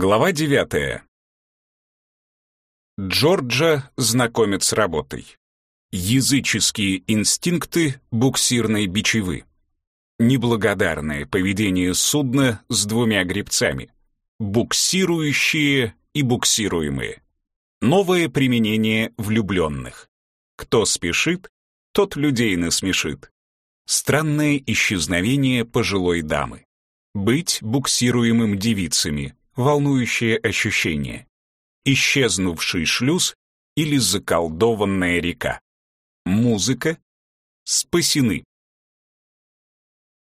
Глава девятая. Джорджа знакомит с работой. Языческие инстинкты буксирной бичевы. Неблагодарное поведение судна с двумя гребцами. Буксирующие и буксируемые. Новое применение влюбленных. Кто спешит, тот людей насмешит. Странное исчезновение пожилой дамы. Быть буксируемым девицами. Волнующее ощущение. Исчезнувший шлюз или заколдованная река. Музыка. Спасены.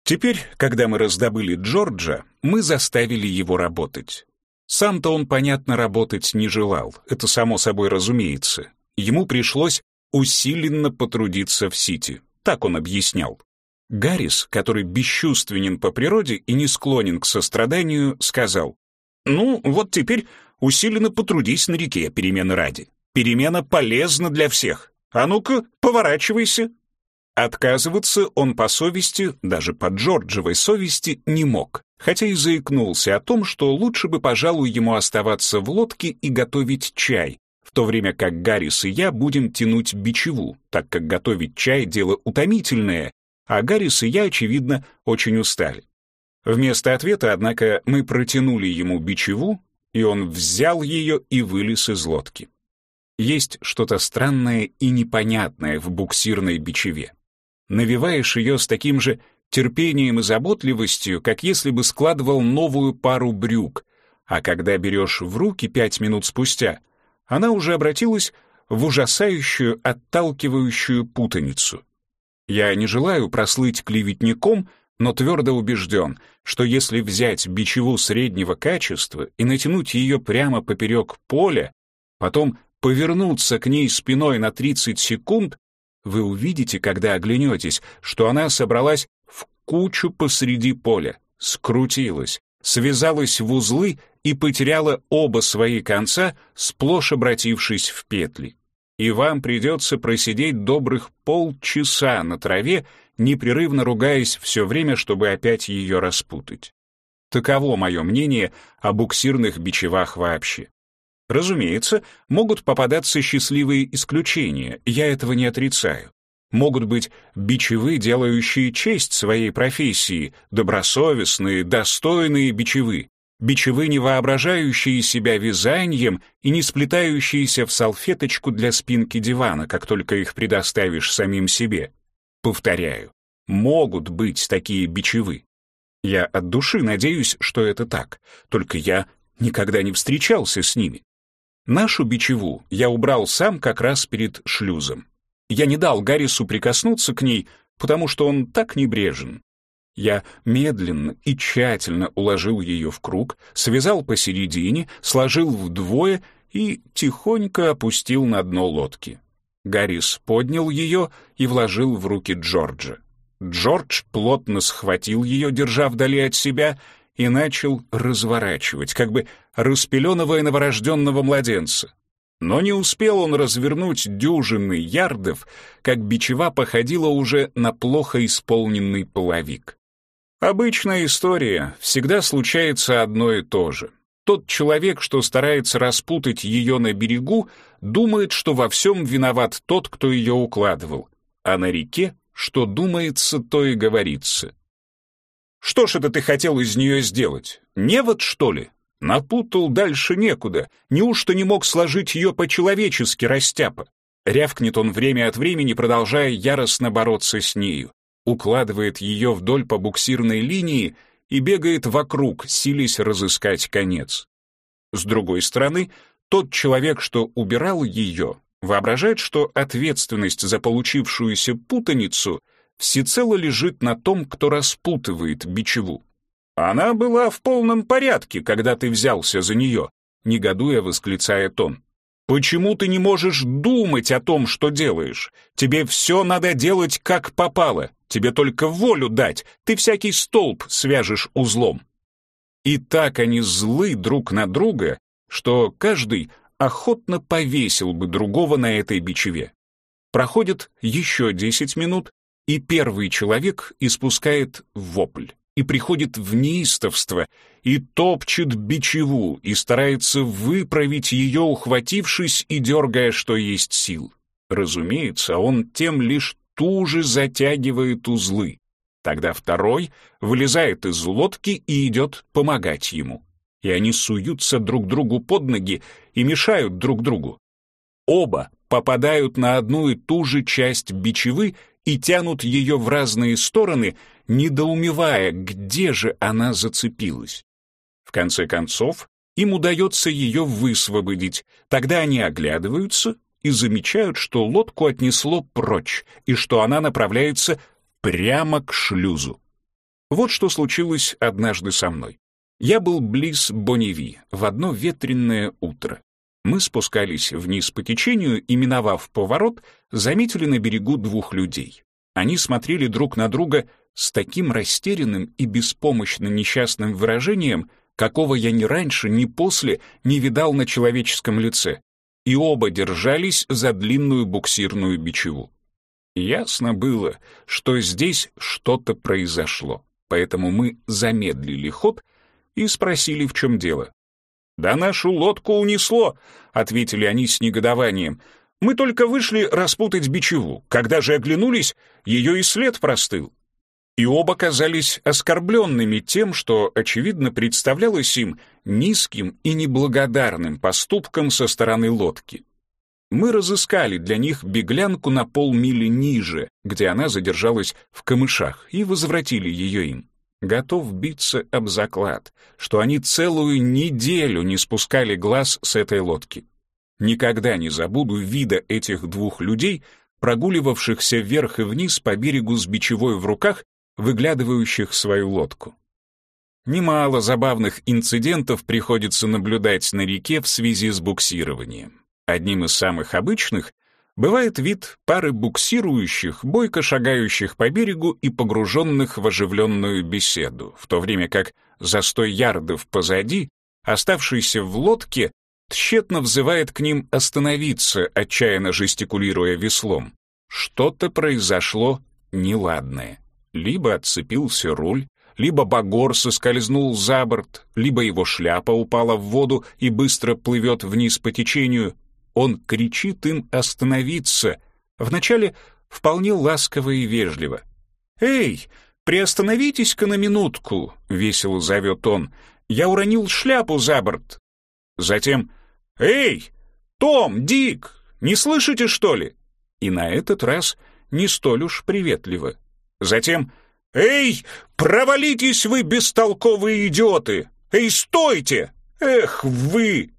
Теперь, когда мы раздобыли Джорджа, мы заставили его работать. Сам-то он, понятно, работать не желал, это само собой разумеется. Ему пришлось усиленно потрудиться в Сити, так он объяснял. Гаррис, который бесчувственен по природе и не склонен к состраданию, сказал, «Ну, вот теперь усиленно потрудись на реке перемены ради. Перемена полезна для всех. А ну-ка, поворачивайся». Отказываться он по совести, даже по Джорджевой совести, не мог, хотя и заикнулся о том, что лучше бы, пожалуй, ему оставаться в лодке и готовить чай, в то время как Гаррис и я будем тянуть бичеву, так как готовить чай — дело утомительное, а Гаррис и я, очевидно, очень устали. Вместо ответа, однако, мы протянули ему бичеву, и он взял ее и вылез из лодки. Есть что-то странное и непонятное в буксирной бичеве навиваешь ее с таким же терпением и заботливостью, как если бы складывал новую пару брюк, а когда берешь в руки пять минут спустя, она уже обратилась в ужасающую, отталкивающую путаницу. Я не желаю прослыть клеветником, но твердо убежден, что если взять бичеву среднего качества и натянуть ее прямо поперек поля, потом повернуться к ней спиной на 30 секунд, вы увидите, когда оглянетесь, что она собралась в кучу посреди поля, скрутилась, связалась в узлы и потеряла оба свои конца, сплошь обратившись в петли. И вам придется просидеть добрых полчаса на траве, непрерывно ругаясь все время, чтобы опять ее распутать. Таково мое мнение о буксирных бичевах вообще. Разумеется, могут попадаться счастливые исключения, я этого не отрицаю. Могут быть бичевы, делающие честь своей профессии, добросовестные, достойные бичевы, бичевы, не воображающие себя вязанием и не сплетающиеся в салфеточку для спинки дивана, как только их предоставишь самим себе. Повторяю, могут быть такие бичевы. Я от души надеюсь, что это так, только я никогда не встречался с ними. Нашу бичеву я убрал сам как раз перед шлюзом. Я не дал Гаррису прикоснуться к ней, потому что он так небрежен. Я медленно и тщательно уложил ее в круг, связал посередине, сложил вдвое и тихонько опустил на дно лодки. Гаррис поднял ее и вложил в руки Джорджа. Джордж плотно схватил ее, держа вдали от себя, и начал разворачивать, как бы распеленывая новорожденного младенца. Но не успел он развернуть дюжины ярдов, как бичева походила уже на плохо исполненный половик. Обычная история, всегда случается одно и то же. Тот человек, что старается распутать ее на берегу, думает, что во всем виноват тот, кто ее укладывал, а на реке, что думается, то и говорится. Что ж это ты хотел из нее сделать? Невод, что ли? Напутал дальше некуда. Неужто не мог сложить ее по-человечески, растяпа? Рявкнет он время от времени, продолжая яростно бороться с нею. Укладывает ее вдоль по буксирной линии и бегает вокруг, силясь разыскать конец. С другой стороны, тот человек, что убирал ее, воображает, что ответственность за получившуюся путаницу всецело лежит на том, кто распутывает бичеву. «Она была в полном порядке, когда ты взялся за нее», негодуя восклицает он. «Почему ты не можешь думать о том, что делаешь? Тебе все надо делать как попало. Тебе только волю дать, ты всякий столб свяжешь узлом». И так они злы друг на друга, что каждый охотно повесил бы другого на этой бичеве. Проходит еще десять минут, и первый человек испускает вопль и приходит в неистовство, и топчет бичеву, и старается выправить ее, ухватившись и дергая, что есть сил. Разумеется, он тем лишь туже затягивает узлы. Тогда второй вылезает из лодки и идет помогать ему. И они суются друг другу под ноги и мешают друг другу. Оба попадают на одну и ту же часть бичевы и тянут ее в разные стороны, недоумевая, где же она зацепилась. В конце концов, им удается ее высвободить. Тогда они оглядываются и замечают, что лодку отнесло прочь и что она направляется прямо к шлюзу. Вот что случилось однажды со мной. Я был близ Боневи в одно ветреное утро. Мы спускались вниз по течению и, миновав поворот, заметили на берегу двух людей. Они смотрели друг на друга с таким растерянным и беспомощно несчастным выражением, какого я ни раньше, ни после не видал на человеческом лице и оба держались за длинную буксирную бичеву. Ясно было, что здесь что-то произошло, поэтому мы замедлили ход и спросили, в чем дело. «Да нашу лодку унесло», — ответили они с негодованием. «Мы только вышли распутать бичеву. Когда же оглянулись, ее и след простыл и оба казались оскорбленными тем, что, очевидно, представлялось им низким и неблагодарным поступком со стороны лодки. Мы разыскали для них беглянку на полмили ниже, где она задержалась в камышах, и возвратили ее им. Готов биться об заклад, что они целую неделю не спускали глаз с этой лодки. Никогда не забуду вида этих двух людей, прогуливавшихся вверх и вниз по берегу с бичевой в руках выглядывающих свою лодку. Немало забавных инцидентов приходится наблюдать на реке в связи с буксированием. Одним из самых обычных бывает вид пары буксирующих, бойко шагающих по берегу и погруженных в оживленную беседу, в то время как за сто ярдов позади, оставшийся в лодке, тщетно взывает к ним остановиться, отчаянно жестикулируя веслом. Что-то произошло неладное. Либо отцепился руль, либо багор соскользнул за борт, либо его шляпа упала в воду и быстро плывет вниз по течению. Он кричит им остановиться. Вначале вполне ласково и вежливо. «Эй, приостановитесь-ка на минутку!» — весело зовет он. «Я уронил шляпу за борт!» Затем «Эй, Том, Дик, не слышите, что ли?» И на этот раз не столь уж приветливо. Затем «Эй, провалитесь вы, бестолковые идиоты! Эй, стойте! Эх, вы!»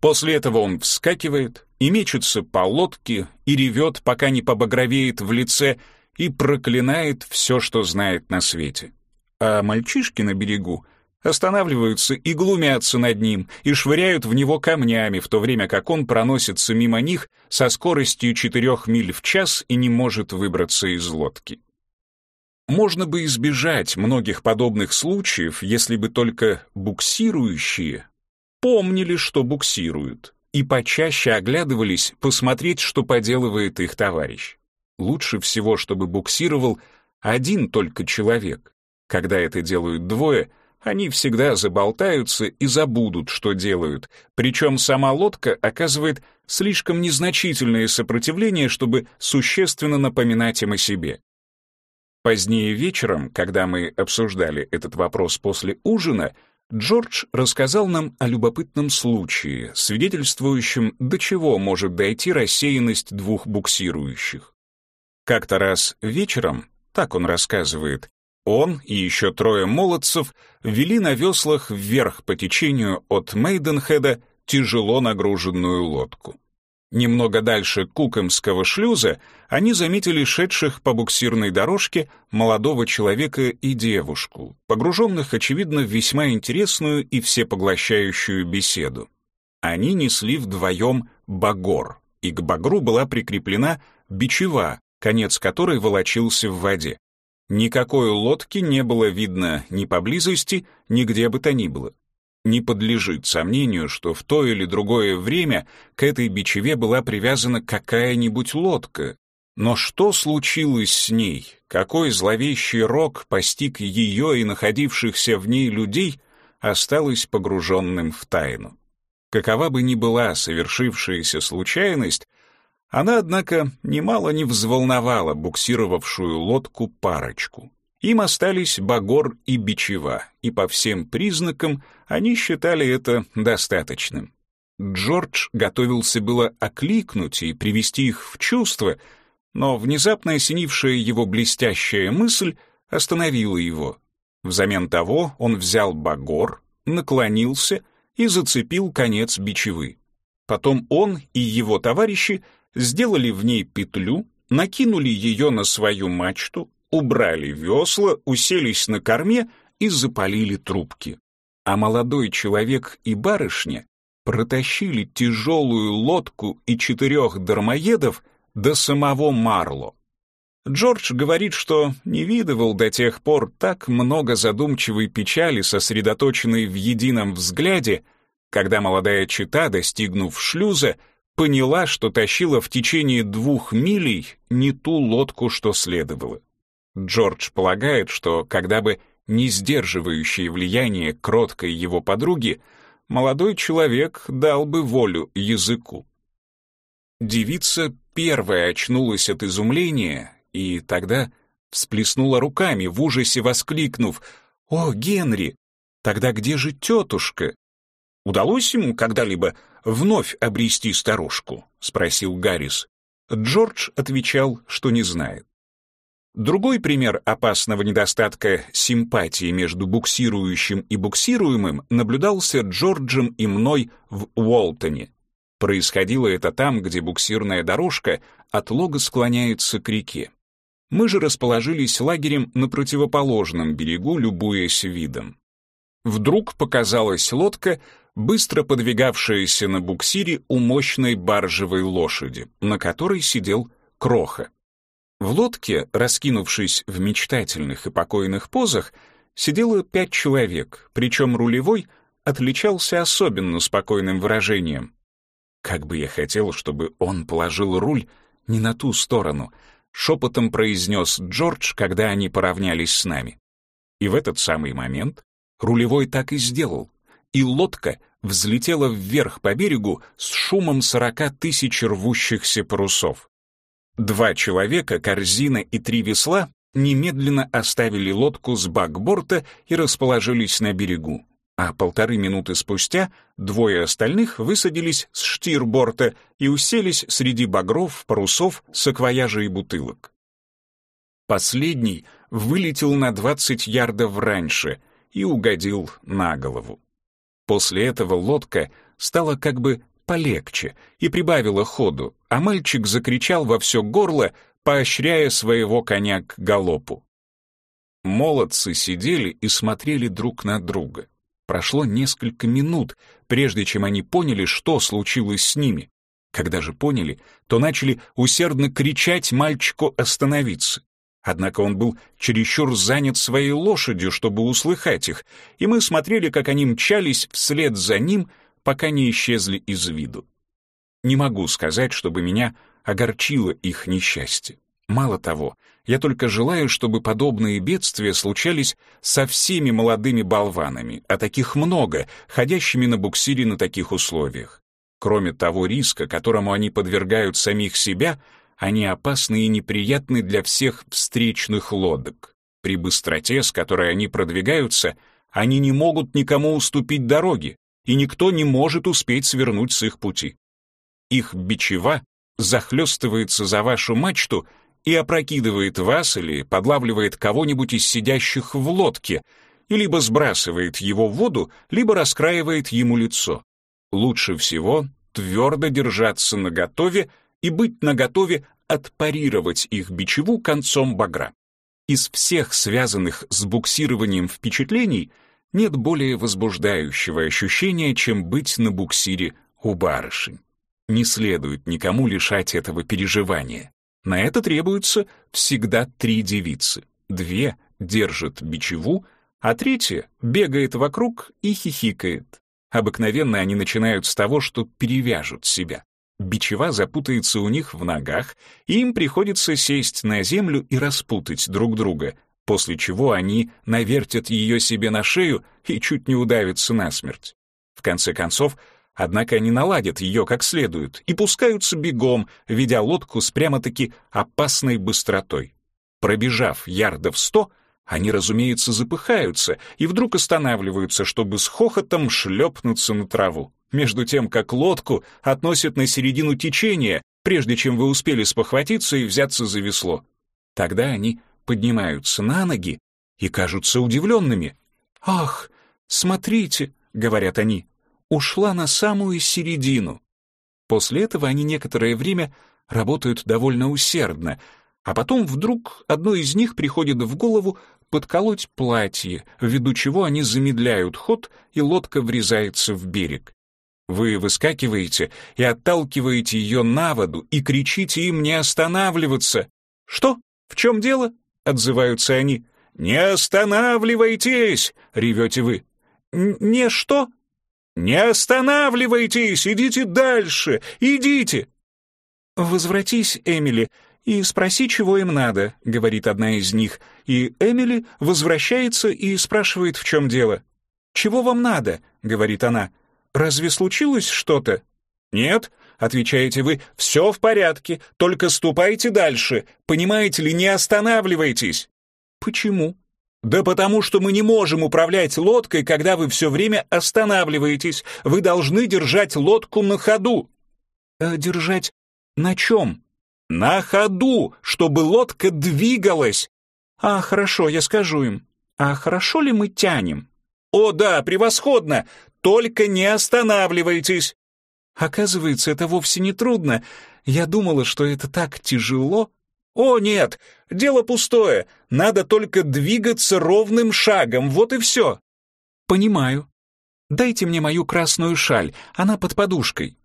После этого он вскакивает и мечется по лодке и ревет, пока не побагровеет в лице и проклинает все, что знает на свете. А мальчишки на берегу останавливаются и глумятся над ним, и швыряют в него камнями, в то время как он проносится мимо них со скоростью четырех миль в час и не может выбраться из лодки. Можно бы избежать многих подобных случаев, если бы только буксирующие помнили, что буксируют, и почаще оглядывались посмотреть, что поделывает их товарищ. Лучше всего, чтобы буксировал один только человек. Когда это делают двое, они всегда заболтаются и забудут, что делают, причем сама лодка оказывает слишком незначительное сопротивление, чтобы существенно напоминать им о себе. Позднее вечером, когда мы обсуждали этот вопрос после ужина, Джордж рассказал нам о любопытном случае, свидетельствующем, до чего может дойти рассеянность двух буксирующих. Как-то раз вечером, так он рассказывает, он и еще трое молодцев вели на веслах вверх по течению от Мейденхеда тяжело нагруженную лодку. Немного дальше Кукомского шлюза они заметили шедших по буксирной дорожке молодого человека и девушку, погруженных, очевидно, в весьма интересную и всепоглощающую беседу. Они несли вдвоем багор, и к багру была прикреплена бичева, конец которой волочился в воде. Никакой лодки не было видно ни поблизости, ни где бы то ни было. Не подлежит сомнению, что в то или другое время к этой бичеве была привязана какая-нибудь лодка. Но что случилось с ней, какой зловещий рок постиг ее и находившихся в ней людей, осталось погруженным в тайну. Какова бы ни была совершившаяся случайность, она, однако, немало не взволновала буксировавшую лодку парочку. Им остались Багор и Бичева, и по всем признакам они считали это достаточным. Джордж готовился было окликнуть и привести их в чувство, но внезапно осенившая его блестящая мысль остановила его. Взамен того он взял Багор, наклонился и зацепил конец бичевы. Потом он и его товарищи сделали в ней петлю, накинули ее на свою мачту, убрали весла, уселись на корме и запалили трубки. А молодой человек и барышня протащили тяжелую лодку и четырех дармоедов до самого Марло. Джордж говорит, что не видывал до тех пор так много задумчивой печали, сосредоточенной в едином взгляде, когда молодая чита, достигнув шлюза, поняла, что тащила в течение двух милей не ту лодку, что следовало. Джордж полагает, что когда бы не сдерживающее влияние кроткой его подруги, молодой человек дал бы волю языку. Девица первая очнулась от изумления и тогда всплеснула руками, в ужасе воскликнув «О, Генри! Тогда где же тетушка?» «Удалось ему когда-либо вновь обрести старушку?» — спросил Гаррис. Джордж отвечал, что не знает. Другой пример опасного недостатка симпатии между буксирующим и буксируемым наблюдался Джорджем и мной в Уолтоне. Происходило это там, где буксирная дорожка от лога склоняется к реке. Мы же расположились лагерем на противоположном берегу, любуясь видом. Вдруг показалась лодка, быстро подвигавшаяся на буксире у мощной баржевой лошади, на которой сидел Кроха. В лодке, раскинувшись в мечтательных и покойных позах, сидело пять человек, причем рулевой отличался особенно спокойным выражением. Как бы я хотел, чтобы он положил руль не на ту сторону, шепотом произнес Джордж, когда они поравнялись с нами. И в этот самый момент рулевой так и сделал, и лодка взлетела вверх по берегу с шумом сорока тысяч рвущихся парусов. Два человека, корзина и три весла немедленно оставили лодку с бакборта и расположились на берегу, а полторы минуты спустя двое остальных высадились с штирборта и уселись среди багров, парусов, саквояжей и бутылок. Последний вылетел на двадцать ярдов раньше и угодил на голову. После этого лодка стала как бы полегче и прибавила ходу, а мальчик закричал во все горло, поощряя своего коня к галопу. Молодцы сидели и смотрели друг на друга. Прошло несколько минут, прежде чем они поняли, что случилось с ними. Когда же поняли, то начали усердно кричать мальчику остановиться. Однако он был чересчур занят своей лошадью, чтобы услыхать их, и мы смотрели, как они мчались вслед за ним, пока не исчезли из виду. Не могу сказать, чтобы меня огорчило их несчастье. Мало того, я только желаю, чтобы подобные бедствия случались со всеми молодыми болванами, а таких много, ходящими на буксире на таких условиях. Кроме того риска, которому они подвергают самих себя, они опасны и неприятны для всех встречных лодок. При быстроте, с которой они продвигаются, они не могут никому уступить дороги, и никто не может успеть свернуть с их пути. Их бичева захлестывается за вашу мачту и опрокидывает вас или подлавливает кого-нибудь из сидящих в лодке, и либо сбрасывает его в воду, либо раскраивает ему лицо. Лучше всего твердо держаться наготове и быть наготове отпарировать их бичеву концом багра. Из всех связанных с буксированием впечатлений — нет более возбуждающего ощущения, чем быть на буксире у барышень. Не следует никому лишать этого переживания. На это требуется всегда три девицы. Две держат бичеву, а третья бегает вокруг и хихикает. Обыкновенно они начинают с того, что перевяжут себя. Бичева запутается у них в ногах, и им приходится сесть на землю и распутать друг друга, после чего они навертят ее себе на шею и чуть не удавятся насмерть. В конце концов, однако они наладят ее как следует и пускаются бегом, ведя лодку с прямо-таки опасной быстротой. Пробежав ярдов сто, они, разумеется, запыхаются и вдруг останавливаются, чтобы с хохотом шлепнуться на траву, между тем, как лодку относят на середину течения, прежде чем вы успели спохватиться и взяться за весло. Тогда они поднимаются на ноги и кажутся удивленными. «Ах, смотрите», — говорят они, — «ушла на самую середину». После этого они некоторое время работают довольно усердно, а потом вдруг одной из них приходит в голову подколоть платье, ввиду чего они замедляют ход, и лодка врезается в берег. Вы выскакиваете и отталкиваете ее на воду и кричите им не останавливаться. «Что? В чем дело?» — отзываются они. «Не останавливайтесь!» — ревете вы. «Не что?» «Не останавливайтесь! Идите дальше! Идите!» «Возвратись, Эмили, и спроси, чего им надо», — говорит одна из них, и Эмили возвращается и спрашивает, в чем дело. «Чего вам надо?» — говорит она. «Разве случилось что-то?» «Нет», — отвечаете вы, — «все в порядке, только ступайте дальше. Понимаете ли, не останавливайтесь». «Почему?» «Да потому что мы не можем управлять лодкой, когда вы все время останавливаетесь. Вы должны держать лодку на ходу». «Э, «Держать на чем?» На ходу, чтобы лодка двигалась. А, хорошо, я скажу им. А хорошо ли мы тянем? О, да, превосходно. Только не останавливайтесь. Оказывается, это вовсе не трудно. Я думала, что это так тяжело. О, нет, дело пустое. Надо только двигаться ровным шагом, вот и все. Понимаю. Дайте мне мою красную шаль, она под подушкой.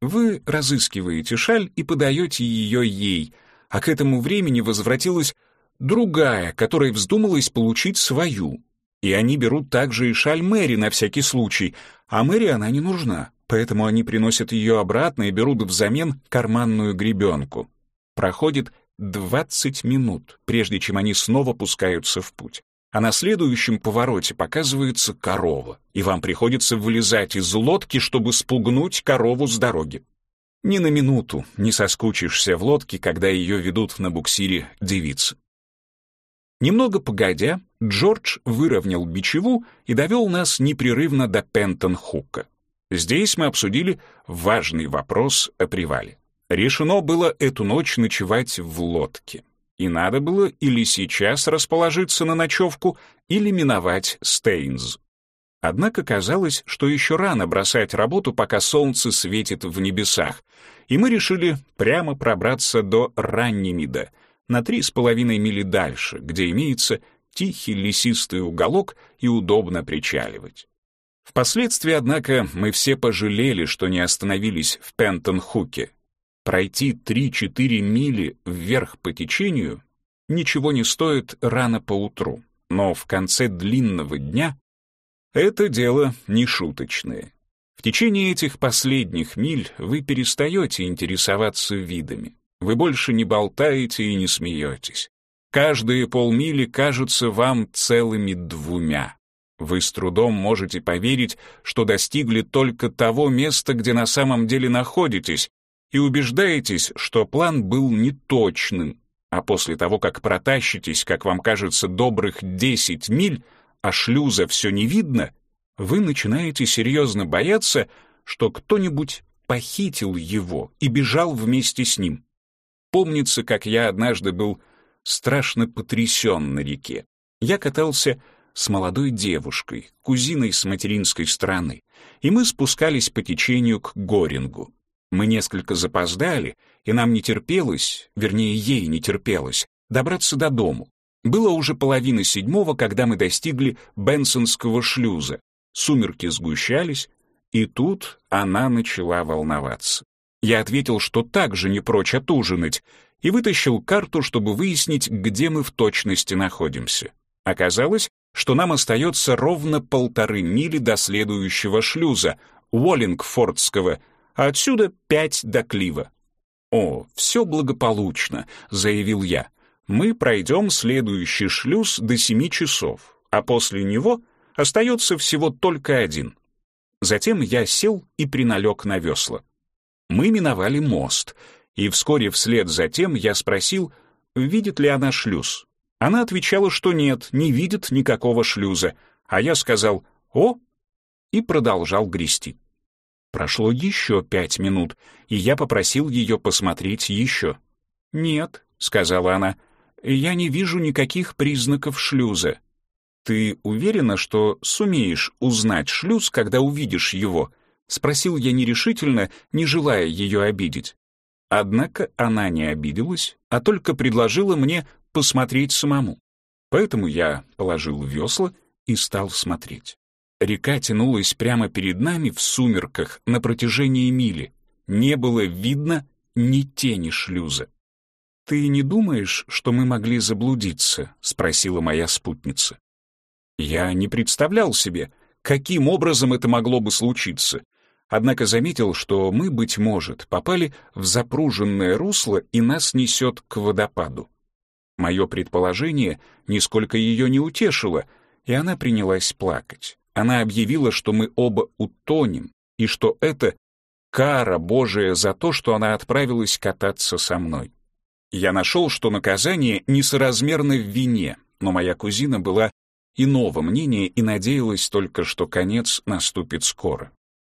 Вы разыскиваете шаль и подаете ее ей, а к этому времени возвратилась другая, которая вздумалась получить свою. И они берут также и шаль Мэри на всякий случай, а Мэри она не нужна, поэтому они приносят ее обратно и берут взамен карманную гребенку. Проходит 20 минут, прежде чем они снова пускаются в путь а на следующем повороте показывается корова, и вам приходится вылезать из лодки, чтобы спугнуть корову с дороги. Ни на минуту не соскучишься в лодке, когда ее ведут на буксире девицы. Немного погодя, Джордж выровнял бичеву и довел нас непрерывно до Пентон-Хука. Здесь мы обсудили важный вопрос о привале. Решено было эту ночь ночевать в лодке и надо было или сейчас расположиться на ночевку, или миновать Стейнз. Однако казалось, что еще рано бросать работу, пока солнце светит в небесах, и мы решили прямо пробраться до Раннемида, на три с половиной мили дальше, где имеется тихий лесистый уголок и удобно причаливать. Впоследствии, однако, мы все пожалели, что не остановились в Пентон-Хуке, Пройти 3-4 мили вверх по течению ничего не стоит рано поутру, но в конце длинного дня это дело не шуточное. В течение этих последних миль вы перестаете интересоваться видами. Вы больше не болтаете и не смеетесь. Каждые полмили кажутся вам целыми двумя. Вы с трудом можете поверить, что достигли только того места, где на самом деле находитесь, и убеждаетесь, что план был неточным, а после того, как протащитесь, как вам кажется, добрых 10 миль, а шлюза все не видно, вы начинаете серьезно бояться, что кто-нибудь похитил его и бежал вместе с ним. Помнится, как я однажды был страшно потрясен на реке. Я катался с молодой девушкой, кузиной с материнской стороны, и мы спускались по течению к Горингу. Мы несколько запоздали, и нам не терпелось, вернее, ей не терпелось, добраться до дому. Было уже половина седьмого, когда мы достигли Бенсонского шлюза. Сумерки сгущались, и тут она начала волноваться. Я ответил, что также не прочь отужинать, и вытащил карту, чтобы выяснить, где мы в точности находимся. Оказалось, что нам остается ровно полторы мили до следующего шлюза, Уоллингфордского, а отсюда пять до Клива. «О, все благополучно», — заявил я. мы пройдем следующий шлюз до семи часов, а после него остается всего только один. Затем я сел и приналег на весла. Мы миновали мост, и вскоре вслед за тем я спросил, видит ли она шлюз. Она отвечала, что нет, не видит никакого шлюза, а я сказал «О!» и продолжал грести. Прошло еще пять минут, и я попросил ее посмотреть еще. «Нет», — сказала она, — «я не вижу никаких признаков шлюза». «Ты уверена, что сумеешь узнать шлюз, когда увидишь его?» — спросил я нерешительно, не желая ее обидеть. Однако она не обиделась, а только предложила мне посмотреть самому. Поэтому я положил весла и стал смотреть. Река тянулась прямо перед нами в сумерках на протяжении мили. Не было видно ни тени шлюза. «Ты не думаешь, что мы могли заблудиться?» — спросила моя спутница. Я не представлял себе, каким образом это могло бы случиться, однако заметил, что мы, быть может, попали в запруженное русло и нас несет к водопаду. Мое предположение нисколько ее не утешило, и она принялась плакать. Она объявила, что мы оба утонем, и что это кара Божия за то, что она отправилась кататься со мной. Я нашел, что наказание несоразмерно в вине, но моя кузина была иного мнения и надеялась только, что конец наступит скоро.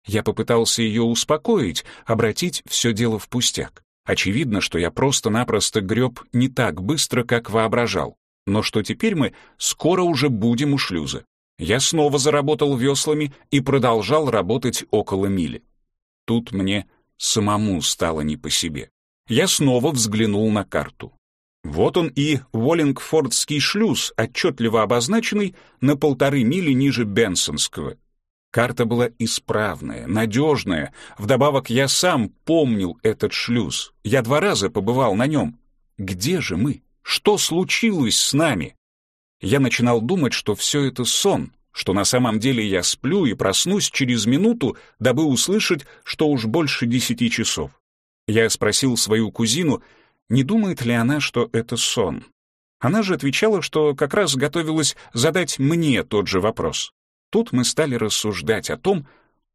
Я попытался ее успокоить, обратить все дело в пустяк. Очевидно, что я просто-напросто греб не так быстро, как воображал, но что теперь мы скоро уже будем у шлюза. Я снова заработал веслами и продолжал работать около мили. Тут мне самому стало не по себе. Я снова взглянул на карту. Вот он и Уоллингфордский шлюз, отчетливо обозначенный на полторы мили ниже Бенсонского. Карта была исправная, надежная. Вдобавок я сам помнил этот шлюз. Я два раза побывал на нем. Где же мы? Что случилось с нами? Я начинал думать, что все это сон, что на самом деле я сплю и проснусь через минуту, дабы услышать, что уж больше десяти часов. Я спросил свою кузину, не думает ли она, что это сон. Она же отвечала, что как раз готовилась задать мне тот же вопрос. Тут мы стали рассуждать о том,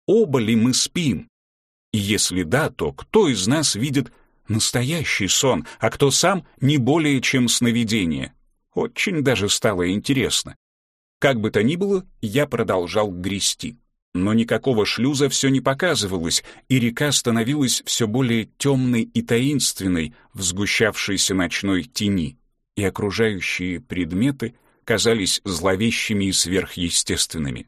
оба ли мы спим. И если да, то кто из нас видит настоящий сон, а кто сам не более чем сновидение? Очень даже стало интересно. Как бы то ни было, я продолжал грести но никакого шлюза все не показывалось, и река становилась все более темной и таинственной в сгущавшейся ночной тени, и окружающие предметы казались зловещими и сверхъестественными.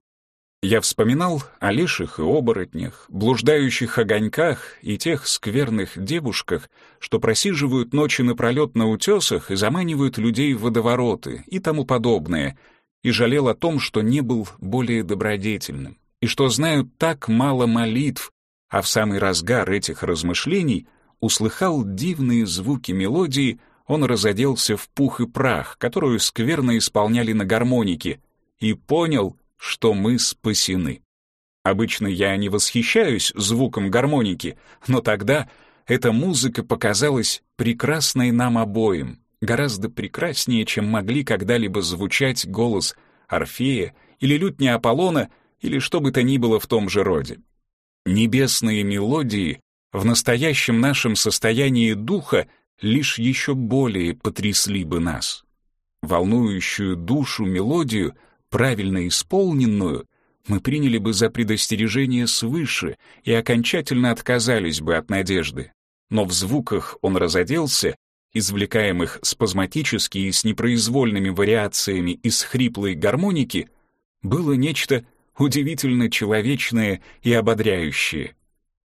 Я вспоминал о леших и оборотнях, блуждающих огоньках и тех скверных девушках, что просиживают ночи напролет на утесах и заманивают людей в водовороты и тому подобное, и жалел о том, что не был более добродетельным и что знают так мало молитв, а в самый разгар этих размышлений услыхал дивные звуки мелодии, он разоделся в пух и прах, которую скверно исполняли на гармонике, и понял, что мы спасены. Обычно я не восхищаюсь звуком гармоники, но тогда эта музыка показалась прекрасной нам обоим, гораздо прекраснее, чем могли когда-либо звучать голос Орфея или лютня Аполлона или что бы то ни было в том же роде. Небесные мелодии в настоящем нашем состоянии духа лишь еще более потрясли бы нас. Волнующую душу мелодию, правильно исполненную, мы приняли бы за предостережение свыше и окончательно отказались бы от надежды. Но в звуках он разоделся, извлекаемых спазматически и с непроизвольными вариациями из хриплой гармоники, было нечто удивительно человечные и ободряющие.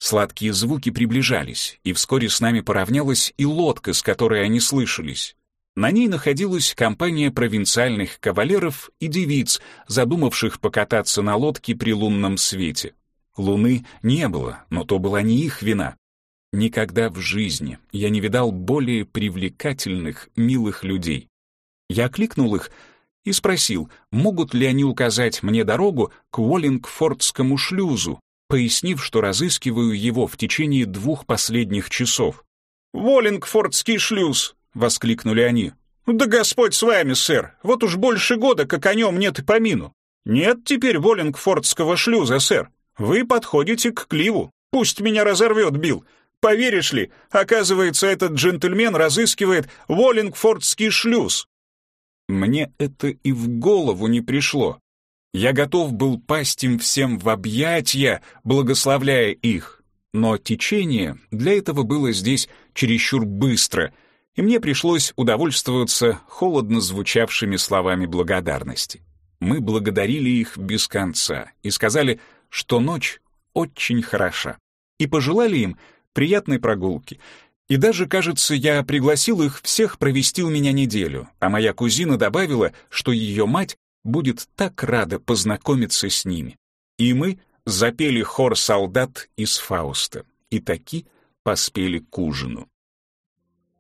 Сладкие звуки приближались, и вскоре с нами поравнялась и лодка, с которой они слышались. На ней находилась компания провинциальных кавалеров и девиц, задумавших покататься на лодке при лунном свете. Луны не было, но то была не их вина. Никогда в жизни я не видал более привлекательных, милых людей. Я кликнул их, и спросил, могут ли они указать мне дорогу к Уоллингфордскому шлюзу, пояснив, что разыскиваю его в течение двух последних часов. «Уоллингфордский шлюз!» — воскликнули они. «Да Господь с вами, сэр! Вот уж больше года, как о нем нет и помину. Нет теперь Воллингфордского шлюза, сэр. Вы подходите к Кливу. Пусть меня разорвет, Билл. Поверишь ли, оказывается, этот джентльмен разыскивает Воллингфордский шлюз». Мне это и в голову не пришло. Я готов был пасть им всем в объятья, благословляя их. Но течение для этого было здесь чересчур быстро, и мне пришлось удовольствоваться холодно звучавшими словами благодарности. Мы благодарили их без конца и сказали, что ночь очень хороша, и пожелали им приятной прогулки. И даже, кажется, я пригласил их всех провести у меня неделю, а моя кузина добавила, что ее мать будет так рада познакомиться с ними. И мы запели хор солдат из Фауста, и таки поспели к ужину.